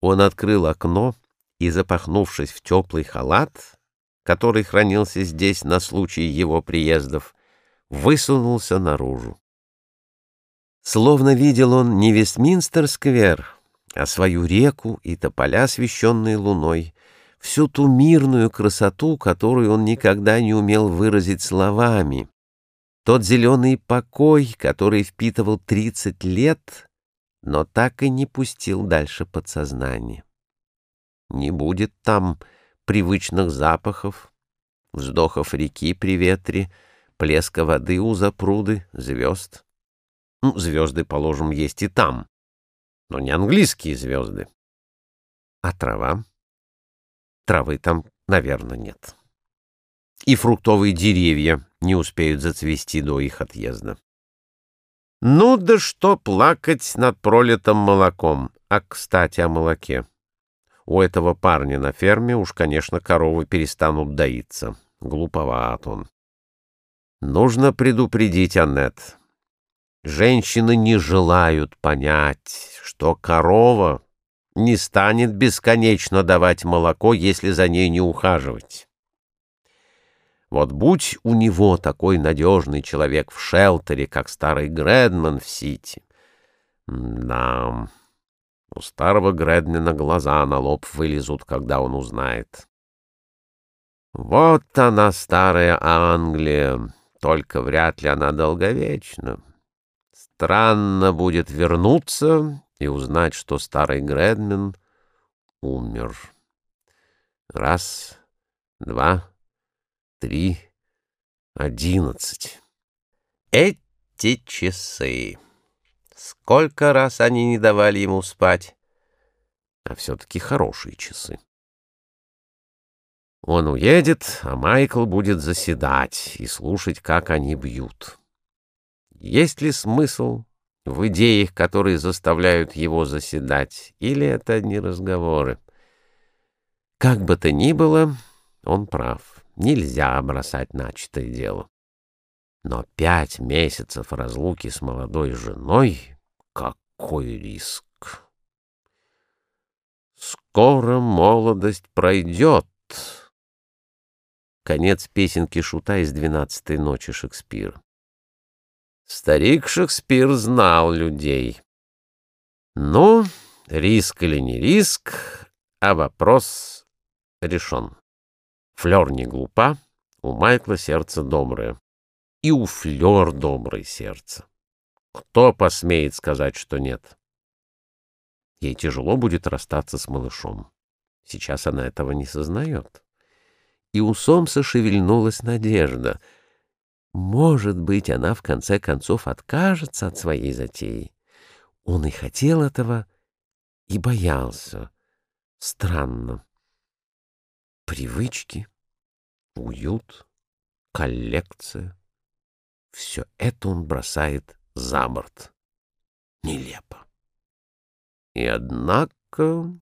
Он открыл окно и, запахнувшись в теплый халат, который хранился здесь на случай его приездов, высунулся наружу. Словно видел он не Вестминстер-сквер, а свою реку и тополя, освещенные луной, всю ту мирную красоту, которую он никогда не умел выразить словами, тот зеленый покой, который впитывал тридцать лет, но так и не пустил дальше подсознание. Не будет там привычных запахов, вздохов реки при ветре, плеска воды у запруды, звезд. Ну, звезды, положим, есть и там, но не английские звезды. А трава? Травы там, наверное, нет. И фруктовые деревья не успеют зацвести до их отъезда. Ну да что плакать над пролитым молоком. А, кстати, о молоке. У этого парня на ферме уж, конечно, коровы перестанут доиться. Глуповат он. Нужно предупредить Аннет. Женщины не желают понять, что корова не станет бесконечно давать молоко, если за ней не ухаживать. Вот будь у него такой надежный человек в шелтере, как старый Гредман в Сити. Да, у старого Гредмана глаза на лоб вылезут, когда он узнает. Вот она, старая Англия, только вряд ли она долговечна. Странно будет вернуться и узнать, что старый Гредмен умер. Раз, два, три, одиннадцать. Эти часы. Сколько раз они не давали ему спать. А все-таки хорошие часы. Он уедет, а Майкл будет заседать и слушать, как они бьют. Есть ли смысл в идеях, которые заставляют его заседать, или это одни разговоры? Как бы то ни было, он прав. Нельзя бросать начатое дело. Но пять месяцев разлуки с молодой женой — какой риск! Скоро молодость пройдет. Конец песенки Шута из «Двенадцатой ночи» Шекспира. Старик Шекспир знал людей. Ну, риск или не риск, а вопрос решен. Флёр не глупа, у Майкла сердце доброе. И у Флёр доброе сердце. Кто посмеет сказать, что нет? Ей тяжело будет расстаться с малышом. Сейчас она этого не сознает. И у Сомса шевельнулась надежда. Может быть, она в конце концов откажется от своей затеи. Он и хотел этого, и боялся. Странно привычки, уют, коллекция. Все это он бросает за борт. Нелепо. И однако